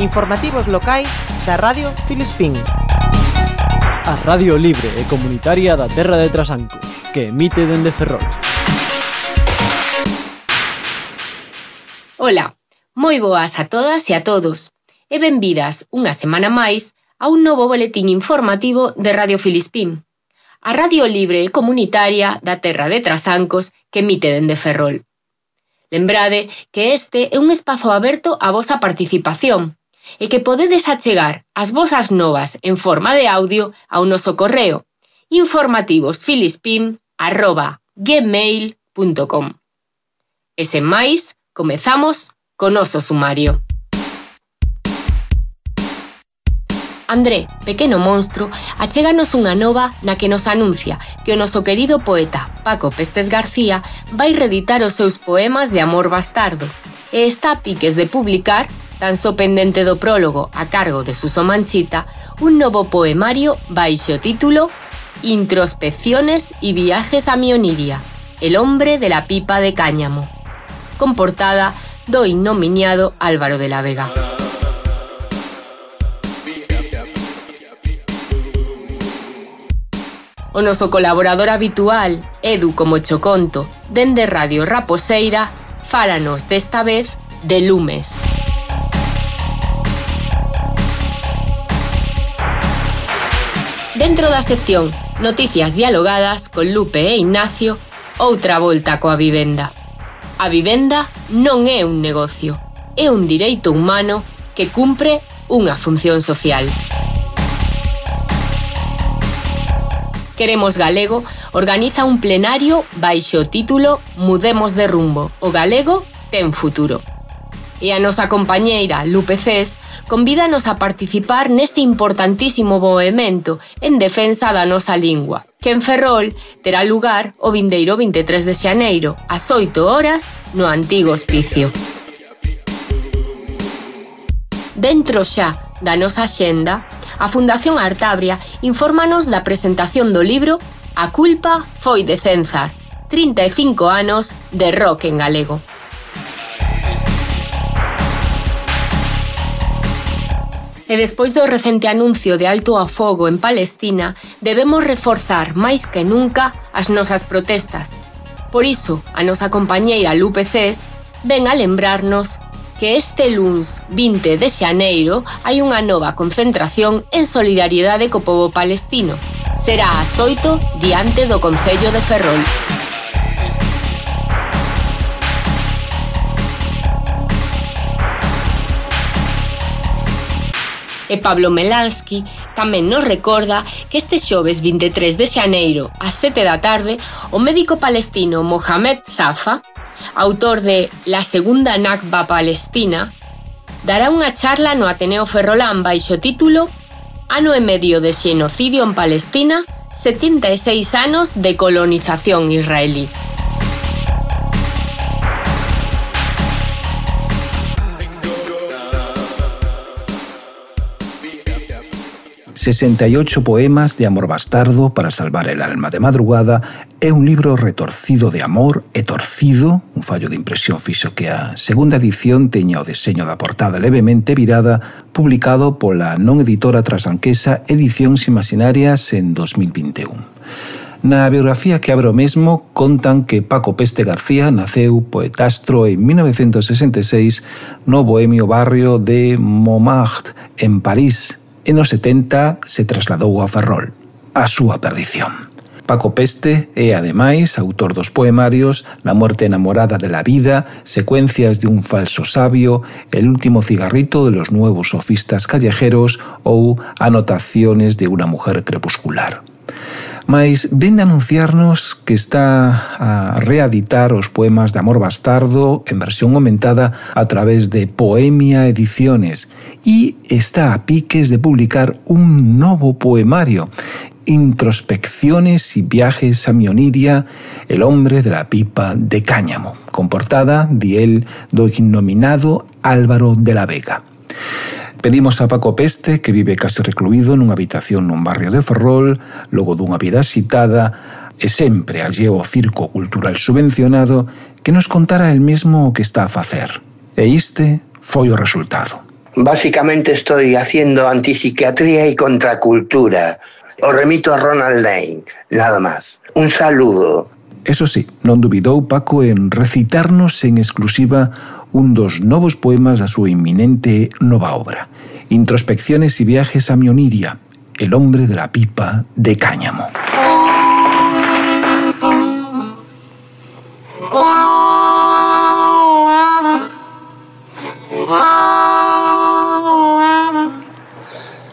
Informativos locais da Radio Filispín. A Radio Libre e Comunitaria da Terra de Trasanco, que emite dende Ferrol. Ola, moi boas a todas e a todos. E benvidas unha semana máis a un novo boletín informativo de Radio Filispín. A Radio Libre e Comunitaria da Terra de Trasancos que emite dende Ferrol. Lembrade que este é un espazo aberto á vosa participación, e que podedes achegar as vosas novas en forma de audio ao noso correo informativosfilispim.gmail.com E sen máis, comezamos con oso sumario. André, pequeno monstro, achéganos unha nova na que nos anuncia que o noso querido poeta Paco Pestes García vai reeditar os seus poemas de amor bastardo e está a piques de publicar tan só pendente do prólogo a cargo de Suso Manchita, un novo poemario baixo título Introspecciones y viajes a Mioniria, el hombre de la pipa de cáñamo, con portada do innominiado Álvaro de la Vega. O noso colaborador habitual, Edu como Choconto, dende Radio Raposeira, fálanos desta vez de lumes. Dentro da sección Noticias dialogadas con Lupe e Ignacio, outra volta coa vivenda. A vivenda non é un negocio, é un direito humano que cumpre unha función social. Queremos Galego organiza un plenario baixo o título Mudemos de rumbo, o galego ten futuro. E a nosa compañeira Lupe Cés convídanos a participar neste importantísimo movimento en defensa da nosa lingua, que en Ferrol terá lugar o vindeiro 23 de xaneiro, ás 8 horas, no antigo hospicio. Dentro xa da nosa xenda, a Fundación Artabria infórmanos da presentación do libro A culpa foi de Cenzar, 35 anos de rock en galego. E despois do recente anuncio de alto a fogo en Palestina, debemos reforzar máis que nunca as nosas protestas. Por iso, a nosa compañeira Lupe Cés ven a lembrarnos que este luns 20 de xaneiro hai unha nova concentración en solidariedade co povo palestino. Será a xoito diante do Concello de Ferrol. E Pablo Melalski tamén nos recorda que este xoves 23 de xaneiro ás 7 da tarde o médico palestino Mohamed Safa, autor de La Segunda Nakba Palestina, dará unha charla no Ateneo Ferrolán baixo título Ano e medio de xenocidio en Palestina, 76 anos de colonización israelí. 68 poemas de amor bastardo para salvar el alma de madrugada é un libro retorcido de amor e torcido, un fallo de impresión fixo que a segunda edición teña o deseño da portada levemente virada, publicado pola non editora trasanquesa Edicións Imaginarias en 2021. Na biografía que abro mesmo contan que Paco Peste García naceu poetastro en 1966 no bohemio barrio de Montmartre, en París, e nos 70 se trasladou a Ferrol, a súa perdición. Paco Peste é, ademais, autor dos poemarios La muerte enamorada de la vida, Secuencias de un falso sabio, El último cigarrito de los nuevos sofistas callejeros ou Anotaciones de una mujer crepuscular. Mas ven de anunciarnos que está a reeditar os poemas de Amor Bastardo en versión aumentada a través de Poemia Ediciones e está a piques de publicar un novo poemario Introspecciones y viajes a Mioniria, el hombre de la pipa de cáñamo, con portada de él do innominado Álvaro de la Vega. Pedimos a Paco Peste, que vive case recluído nunha habitación nun barrio de Ferrol, logo dunha vida citada, e sempre alleo ao circo cultural subvencionado, que nos contara el mesmo o que está a facer. E iste foi o resultado. Básicamente estoy haciendo antipsiquiatría y contracultura. Os remito a Ronald Lane, nada más. Un saludo. Eso sí, non dubidou Paco en recitarnos en exclusiva un dos novos poemas da súa inminente nova obra, Introspecciones y viajes a Mioniria, el hombre de la pipa de cáñamo.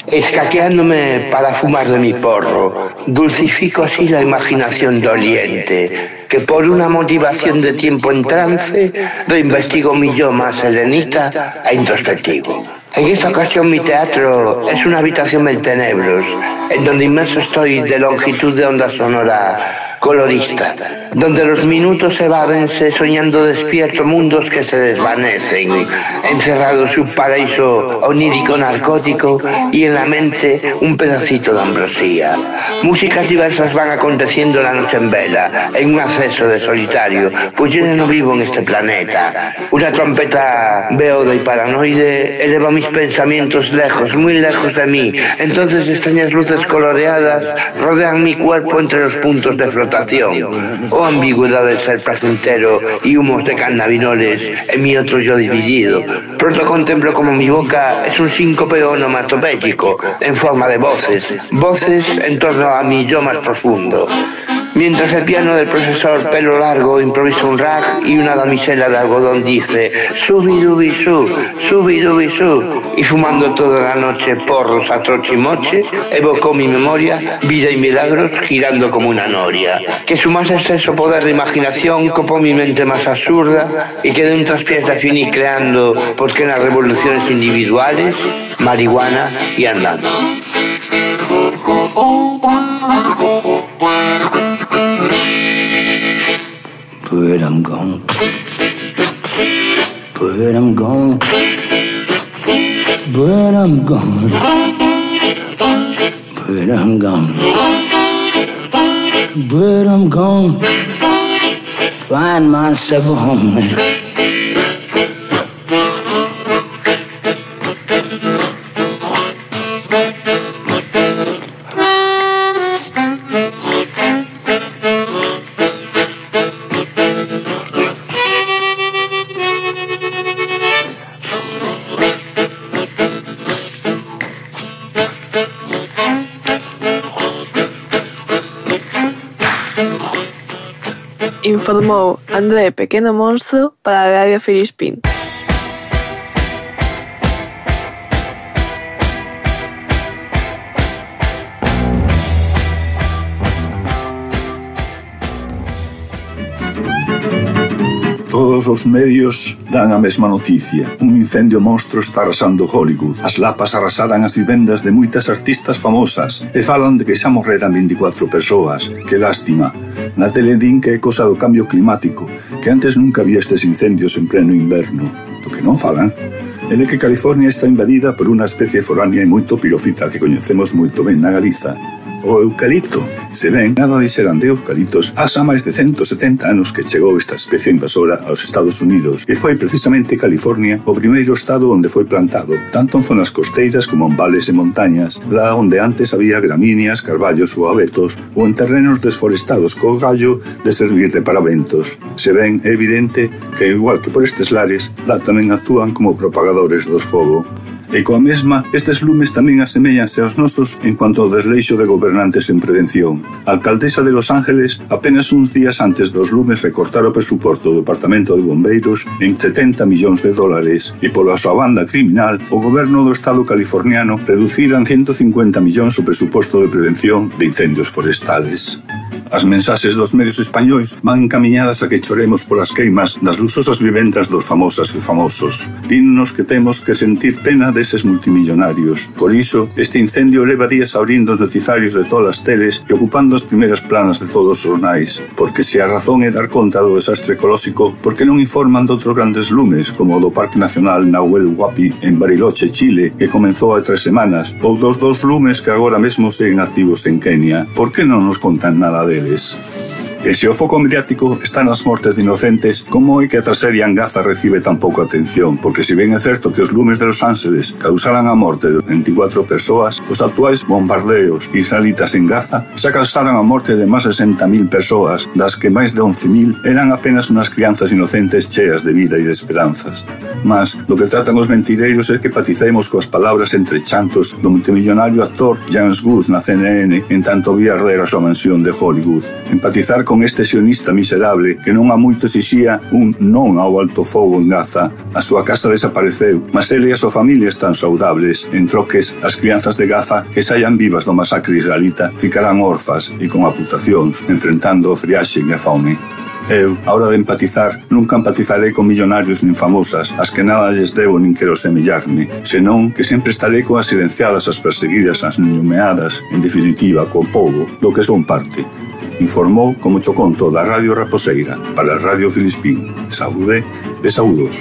escaqueándome para fumar de mi porro, dulcifico así la imaginación doliente, que por una motivación de tiempo en trance reinvestigo mi yo más serenita e introspectivo. En esta ocasión mi teatro es una habitación de tenebros, en donde inmerso estoy de longitud de onda sonora colorista, donde los minutos evádense soñando despierto mundos que se desvanecen, encerrados en un paraíso onírico narcótico y en la mente un pedacito de ambrosía. Músicas diversas van aconteciendo la noche en vela, en un acceso de solitario, pues yo no vivo en este planeta. Una trompeta beoda y paranoide eleva mis pensamientos lejos, muy lejos de mí. Entonces extrañas luces coloreadas rodean mi cuerpo entre los puntos de o ambigüedad del ser placentero y humos de cannabinoles en mi otro yo dividido. Pronto contemplo como mi boca es un síncope onomatopéyico en forma de voces, voces en torno a mi yo más profundo mientras el piano del profesor pelo largo improvisa un rag y una damisela de algodón dice subi su, subi su y fumando toda la noche porros a trochimoche evocó mi memoria vida y milagros girando como una noria que su más exceso poder de imaginación copó mi mente más absurda y que de un traspiés definí creando porque en las revoluciones individuales marihuana y andando but I'm gone. But I'm gone. But I'm gone. But I'm gone. But I'm gone. Find myself a home. formou André Pequeno Monstro para a Radio Filispín. Todos os medios dan a mesma noticia. Un incendio monstro está arrasando Hollywood. As lapas arrasaran as vivendas de moitas artistas famosas e falan de que xa morreran 24 persoas. Que lástima, Na tele din que é cosa do cambio climático, que antes nunca había estes incendios en pleno inverno. Do que non falan, é de que California está invadida por unha especie foránea e moito pirofita que coñecemos moito ben na Galiza, o eucalipto. Se ben, nada dixeran de eucaliptos, asa máis de 170 anos que chegou esta especie invasora aos Estados Unidos e foi precisamente California o primeiro estado onde foi plantado, tanto en zonas costeiras como en vales e montañas, lá onde antes había gramíneas, carballos ou abetos, ou en terrenos desforestados co gallo de servir de paraventos. Se ben, é evidente que, igual que por estes lares, lá tamén actúan como propagadores do fogo. E coa mesma, estes lumes tamén asemellanse aos nosos en cuanto ao desleixo de gobernantes en prevención. A alcaldesa de Los Ángeles, apenas uns días antes dos lumes, recortar o presuporto do Departamento de Bombeiros en 70 millóns de dólares e pola súa banda criminal, o goberno do Estado californiano reduciran 150 millóns o presuposto de prevención de incendios forestales. As mensaxes dos medios españois van encaminhadas a que choremos polas queimas das luxosas vivendas dos famosas e famosos. Dinnos que temos que sentir pena deses multimillonarios. Por iso, este incendio leva días abrindo os noticiarios de todas as teles e ocupando as primeiras planas de todos os jornais. Porque se a razón é dar conta do desastre ecolóxico, por que non informan de outros grandes lumes, como o do Parque Nacional Nahuel Huapi en Bariloche, Chile, que comenzou hai tres semanas, ou dos dos lumes que agora mesmo seguen activos en Kenia. Por que non nos contan nada deles? redes. E se o foco mediático está nas mortes de inocentes, como é que a tragedia en Gaza recibe tan pouco atención? Porque se ben é certo que os lumes de Los Ángeles causaran a morte de 24 persoas, os actuais bombardeos israelitas en Gaza xa causaran a morte de máis de 60.000 persoas, das que máis de 11.000 eran apenas unhas crianzas inocentes cheas de vida e de esperanzas. Mas lo que tratan os mentireiros é que paticemos coas palabras entre chantos do multimillonario actor James Good na CNN en tanto vía arder a súa mansión de Hollywood. Empatizar con este sionista miserable que non ha moito exixía un non ao alto fogo en Gaza. A súa casa desapareceu, mas ele e a súa familia están saudables. En troques, as crianzas de Gaza que saian vivas do masacre israelita ficarán orfas e con aputacións, enfrentando o friaxe e a fome. Eu, a hora de empatizar, nunca empatizarei con millonarios nin famosas, as que nada lles debo nin quero semillarme, senón que sempre estarei coas silenciadas, as perseguidas, as niñumeadas, en definitiva, co povo, do que son parte. Informou como choconto da Radio Raposeira para a Radio Filispín. Saúde e saúdos.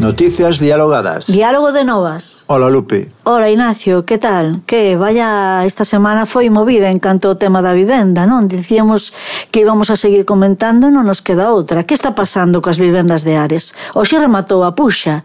Noticias dialogadas. Diálogo de novas. Ola, Lupe. Ola, Ignacio, que tal? Que vaya, esta semana foi movida en canto ao tema da vivenda, non? Dicíamos que íbamos a seguir comentando e non nos queda outra. Que está pasando coas vivendas de Ares? Oxe rematou a puxa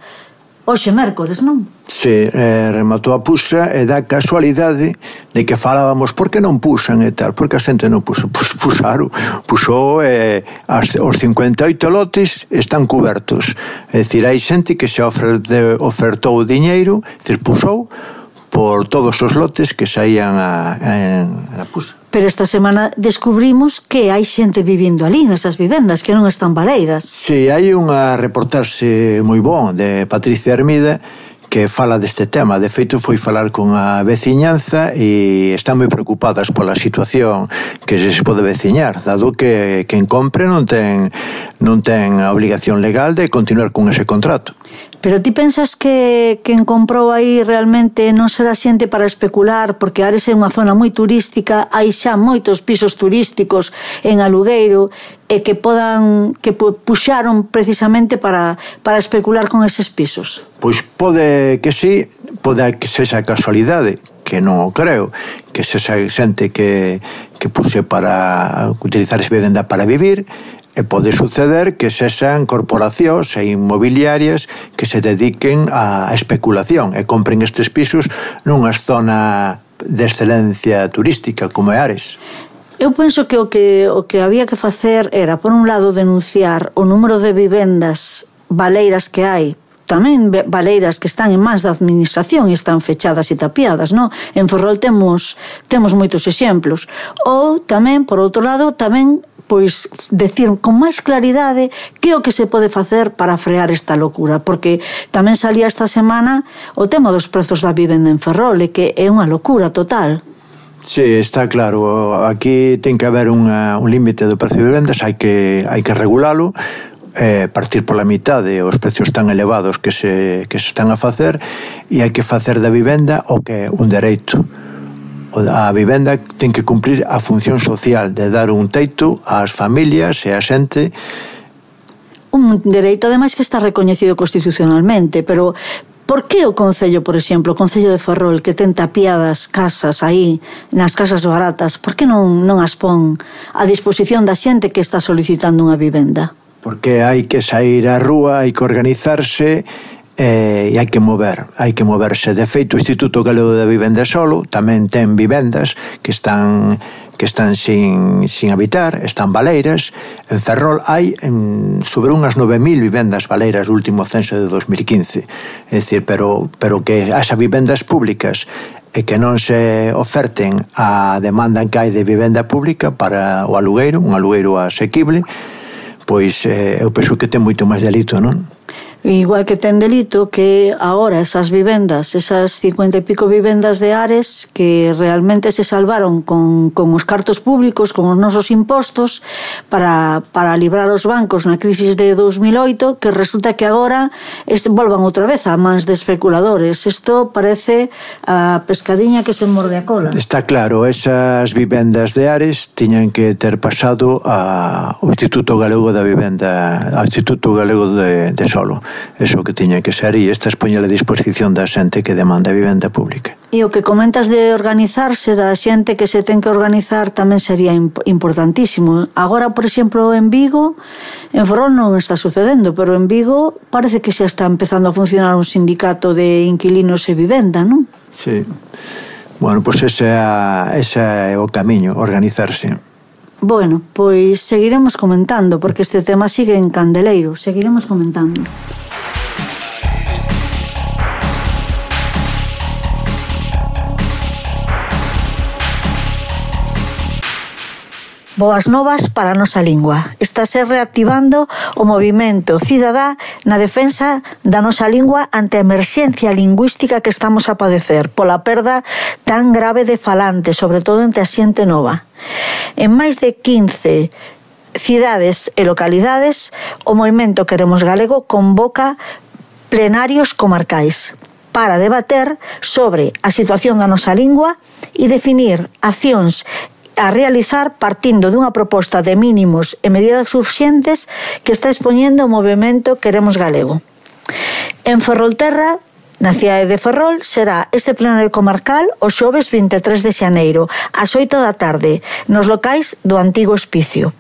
Oxe mércores, non? Sí, eh, rematou a puxa e da casualidade de que falábamos por que non puxan e tal, porque a xente non puxo, pus, puxaron, puxou eh, as, os 58 lotes están cobertos. É dicir, hai xente que se ofre, ofertou o diñeiro, dicir, puxou por todos os lotes que saían a, a, a puxa. Pero esta semana descubrimos que hai xente vivindo ali nesas vivendas que non están baleiras. Si, sí, hai unha reportaxe moi bon de Patricia Hermida que fala deste tema. De feito, foi falar con a veciñanza e están moi preocupadas pola situación que se pode veciñar, dado que quen compre non ten non ten a obligación legal de continuar con ese contrato. Pero ti pensas que quen comprou aí realmente non será xente para especular, porque Ares é unha zona moi turística, hai xa moitos pisos turísticos en Alugueiro e que podan que puxaron precisamente para para especular con eses pisos. Pois pode que sí, pode que sexa casualidade, que non o creo, que sexa xente que que puxe para utilizar esa vivenda para vivir, E pode suceder que sexan corporacións e inmobiliarias que se dediquen á especulación e compren estes pisos nunha zona de excelencia turística como é Ares. Eu penso que o que o que había que facer era por un lado denunciar o número de vivendas baleiras que hai tamén baleiras que están en máis da administración e están fechadas e tapiadas, non? En Ferrol temos temos moitos exemplos. Ou tamén, por outro lado, tamén pois decir con máis claridade que o que se pode facer para frear esta locura, porque tamén salía esta semana o tema dos prezos da vivenda en Ferrol, e que é unha locura total. Sí, está claro. Aquí ten que haber unha, un límite do precio de vendas, hai que, hai que regulalo, eh, partir pola mitade os precios tan elevados que se, que se están a facer e hai que facer da vivenda o que é un dereito A vivenda ten que cumprir a función social de dar un teito ás familias e á xente un dereito ademais que está recoñecido constitucionalmente, pero Por que o Concello, por exemplo, o Concello de Ferrol, que ten tapiadas casas aí, nas casas baratas, por que non, non as pon a disposición da xente que está solicitando unha vivenda? Porque hai que sair á rúa, hai que organizarse, e hai que mover, hai que moverse. De feito, o Instituto Galego da Vivenda e Solo tamén ten vivendas que están que están sin, sin habitar, están baleiras. En Ferrol hai en, sobre unhas 9.000 vivendas baleiras do último censo de 2015. É dicir, pero, pero que haxa vivendas públicas e que non se oferten a demanda que hai de vivenda pública para o alugueiro, un alugueiro asequible, pois eh, eu penso que ten moito máis delito, non? Igual que ten delito que ahora esas vivendas, esas 50 e pico vivendas de Ares que realmente se salvaron con, con os cartos públicos, con os nosos impostos para, para librar os bancos na crisis de 2008 que resulta que agora este, volvan outra vez a mans de especuladores. Isto parece a pescadiña que se morde a cola. Está claro, esas vivendas de Ares tiñan que ter pasado ao Instituto Galego da Vivenda, ao Instituto Galego de, de Solo eso que tiña que ser e estas poñela a disposición da xente que demanda vivenda pública. E o que comentas de organizarse da xente que se ten que organizar tamén sería importantísimo. Agora, por exemplo, en Vigo, en Ferrol non está sucedendo, pero en Vigo parece que xa está empezando a funcionar un sindicato de inquilinos e vivenda, non? Sí. Bueno, pois pues ese, ese é o camiño, organizarse. Bueno, pois seguiremos comentando, porque este tema sigue en Candeleiro, seguiremos comentando. Boas novas para a nosa lingua. Estáse reactivando o movimento cidadá na defensa da nosa lingua ante a emerxencia lingüística que estamos a padecer pola perda tan grave de falantes, sobre todo entre a xente nova. En máis de 15 cidades e localidades, o movimento Queremos Galego convoca plenarios comarcais para debater sobre a situación da nosa lingua e definir accións a realizar partindo dunha proposta de mínimos e medidas urxentes que está expoñendo o movimento Queremos Galego. En Ferrolterra, na cidade de Ferrol, será este plenario comarcal o xoves 23 de xaneiro, ás 8 da tarde, nos locais do antigo hospicio.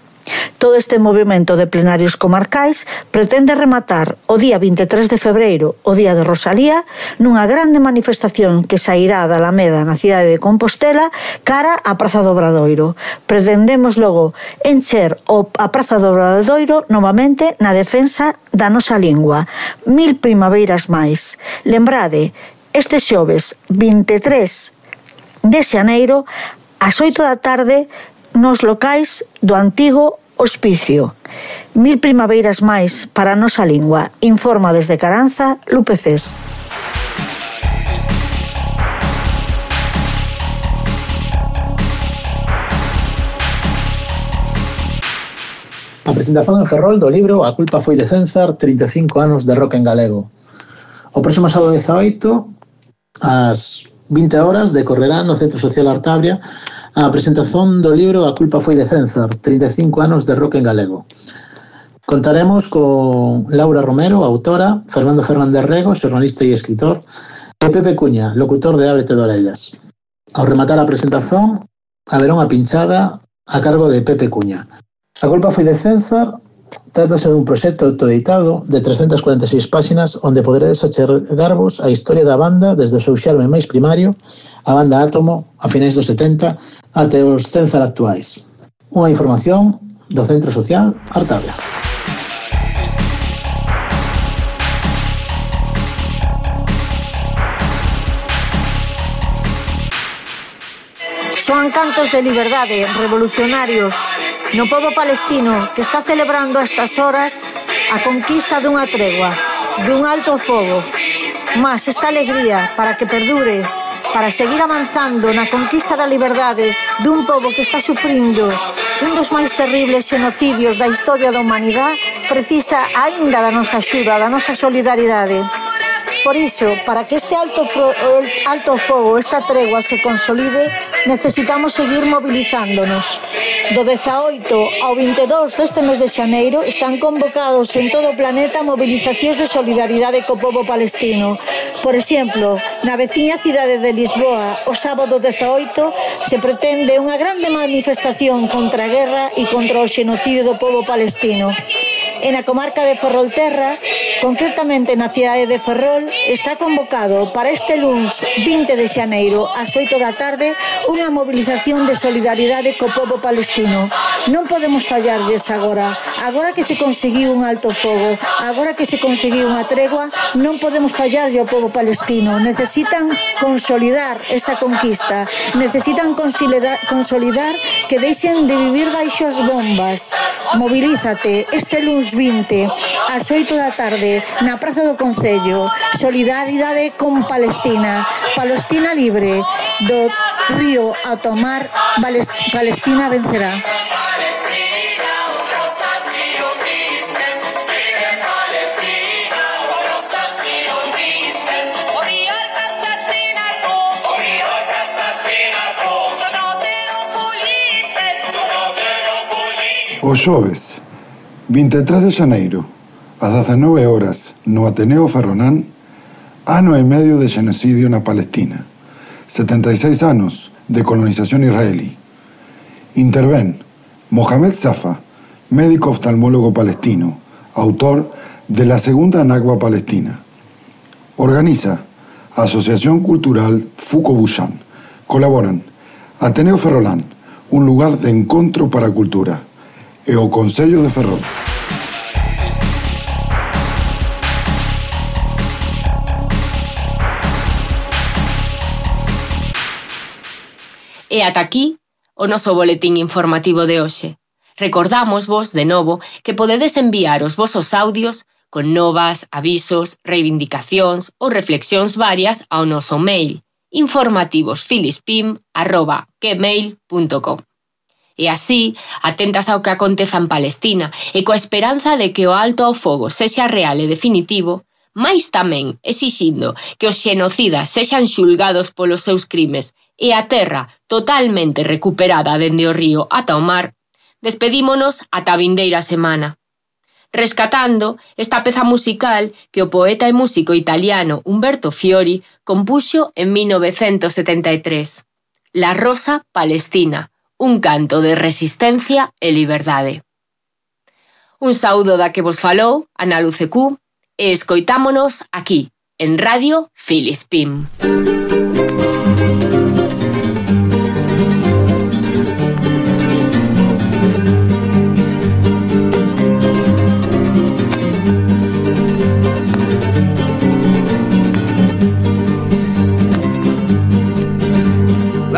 Todo este movimento de plenarios comarcais pretende rematar o día 23 de febreiro, o día de Rosalía, nunha grande manifestación que sairá da Alameda na cidade de Compostela cara á Praza do Obradoiro. Pretendemos logo encher o, a Praza do Obradoiro novamente na defensa da nosa lingua. Mil primaveiras máis. Lembrade, este xoves 23 de xaneiro ás 8 da tarde nos locais do antigo hospicio. Mil primaveiras máis para a nosa lingua. Informa desde Caranza, Lupe Cés. A presentación en Ferrol do libro A culpa foi de Cenzar 35 anos de rock en galego. O próximo sábado 18 ás 20 horas decorrerá no Centro Social Artabria a presentación do libro A culpa foi de César, 35 anos de rock en galego. Contaremos con Laura Romero, autora, Fernando Fernández Rego, xornalista e escritor, e Pepe Cuña, locutor de Ábrete de Orellas. Ao rematar a presentación, haberá unha pinchada a cargo de Pepe Cuña. A culpa foi de César, Trátase dun proxecto autoeditado de 346 páxinas onde poderedes achegarvos a historia da banda desde o seu xerme máis primario, a banda Átomo, a finais dos 70, até os Cenzar actuais. Unha información do Centro Social Artabia. Soan cantos de liberdade, revolucionarios, no povo palestino que está celebrando a estas horas a conquista dunha tregua, dun alto fogo. Mas esta alegría para que perdure, para seguir avanzando na conquista da liberdade dun povo que está sufrindo un dos máis terribles xenocidios da historia da humanidade, precisa aínda da nosa axuda, da nosa solidaridade. Por iso, para que este alto, alto fogo, esta tregua se consolide, necesitamos seguir mobilizándonos. Do 18 ao 22 deste mes de xaneiro están convocados en todo o planeta mobilizacións de solidaridade co povo palestino. Por exemplo, na veciña cidade de Lisboa, o sábado 18, se pretende unha grande manifestación contra a guerra e contra o xenocidio do povo palestino. En a comarca de Ferrolterra Concretamente na cidade de Ferrol está convocado para este luns 20 de xaneiro ás 8 da tarde unha mobilización de solidaridade co povo palestino. Non podemos fallarlles agora. Agora que se conseguiu un alto fogo, agora que se conseguiu unha tregua, non podemos fallarlle ao povo palestino. Necesitan consolidar esa conquista. Necesitan consolidar que deixen de vivir baixo as bombas. Mobilízate este luns 20 ás 8 da tarde Solidariedade na Praza do Concello, Solidaridade con Palestina, Palestina libre, do río a tomar, Palestina vencerá. o xoves 23 de xaneiro ás 19 horas, no Ateneo Ferronán, ano e medio de xenocidio na Palestina, 76 anos de colonización israelí. Intervén Mohamed Safa, médico oftalmólogo palestino, autor de la Segunda Nagua Palestina. Organiza Asociación Cultural Fuco Bushan. Colaboran Ateneo Ferrolán, un lugar de encontro para cultura, e o de Ferrol. E ata aquí o noso boletín informativo de hoxe. Recordamos vos, de novo, que podedes enviar os vosos audios con novas, avisos, reivindicacións ou reflexións varias ao noso mail informativosfilispim.gmail.com E así, atentas ao que aconteza en Palestina e coa esperanza de que o alto ao fogo sexa real e definitivo, máis tamén exixindo que os xenocidas sexan xulgados polos seus crimes e a terra totalmente recuperada dende o río ata o mar, despedímonos ata a vindeira semana. Rescatando esta peza musical que o poeta e músico italiano Umberto Fiori compuxo en 1973. La Rosa Palestina, un canto de resistencia e liberdade. Un saúdo da que vos falou, Ana Lucecú, e escoitámonos aquí, en Radio Filispim.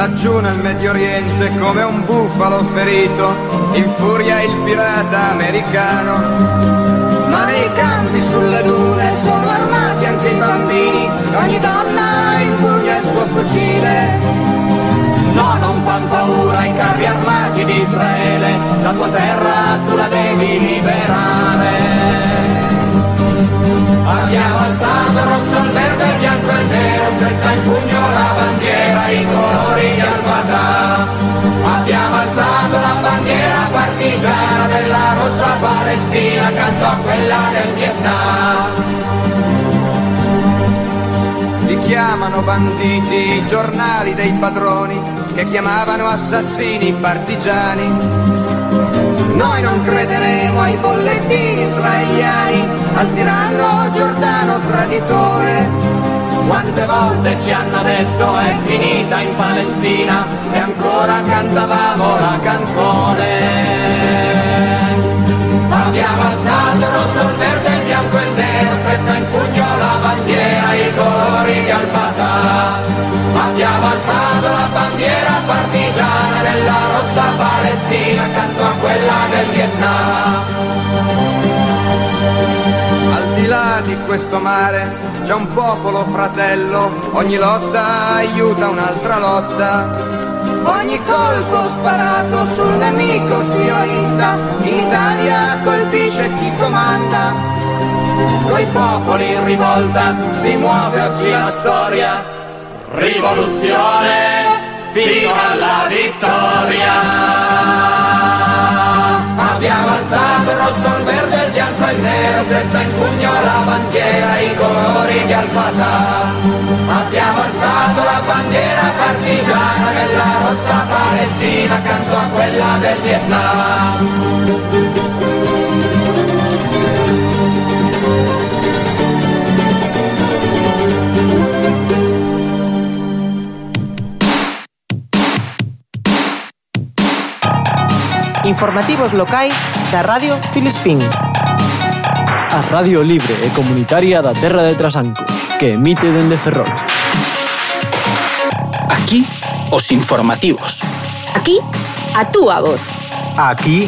Laggiù nel Medio Oriente come un bufalo ferito infuria il pirata americano. Ma nei campi sulle dune sono armati anche i Palestina, accanto a quella del Vietnam. Li chiamano banditi i giornali dei padroni che chiamavano assassini i partigiani. Noi non crederemo ai bollettini israeliani, al tiranno Giordano traditore. Quante volte ci hanno detto è finita in Palestina e ancora cantavamo la canzone. Abbiamo alzato rosso, il verde, bianco e nero, stretta in pugno la bandiera, i colori di Al-Fatah. Abbiamo alzato la bandiera partigiana della rossa Palestina accanto a quella del Vietnam. Al di là di questo mare c'è un popolo fratello, ogni lotta aiuta un'altra lotta. Ogni colpo sparato sul nemico sionista, Italia colpisce chi comanda. Coi popoli in rivolta si muove oggi la storia, rivoluzione fino alla vittoria. Abbiamo alzato rosso, il verde, nero, stretta in pugno la bandiera, i colori di Al-Fatah. Abbiamo alzato la bandiera partigiana della rossa Palestina accanto a quella del Vietnam. Informativos locais da Radio Filispín. a Radio Libre e Comunitaria da Terra de Trasanco, que emite dende Ferrol. Aquí, os informativos. Aquí, a túa voz. Aquí,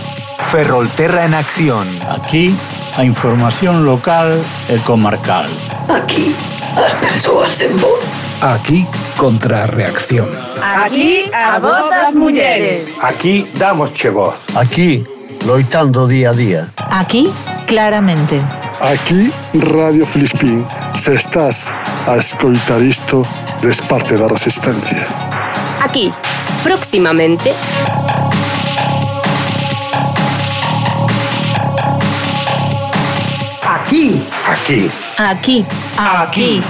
Ferrolterra en acción. Aquí, a información local e comarcal. Aquí, as persoas en voz. Aquí, contrarreacción. Aquí, a voz das mulleres. Aquí, damos che voz. Aquí, loitando día a día. Aquí, claramente. Aquí, Radio Filispín. Se estás a escoitar isto, des parte da resistencia. Aquí, próximamente. Aquí. Aquí. Aquí. Aquí.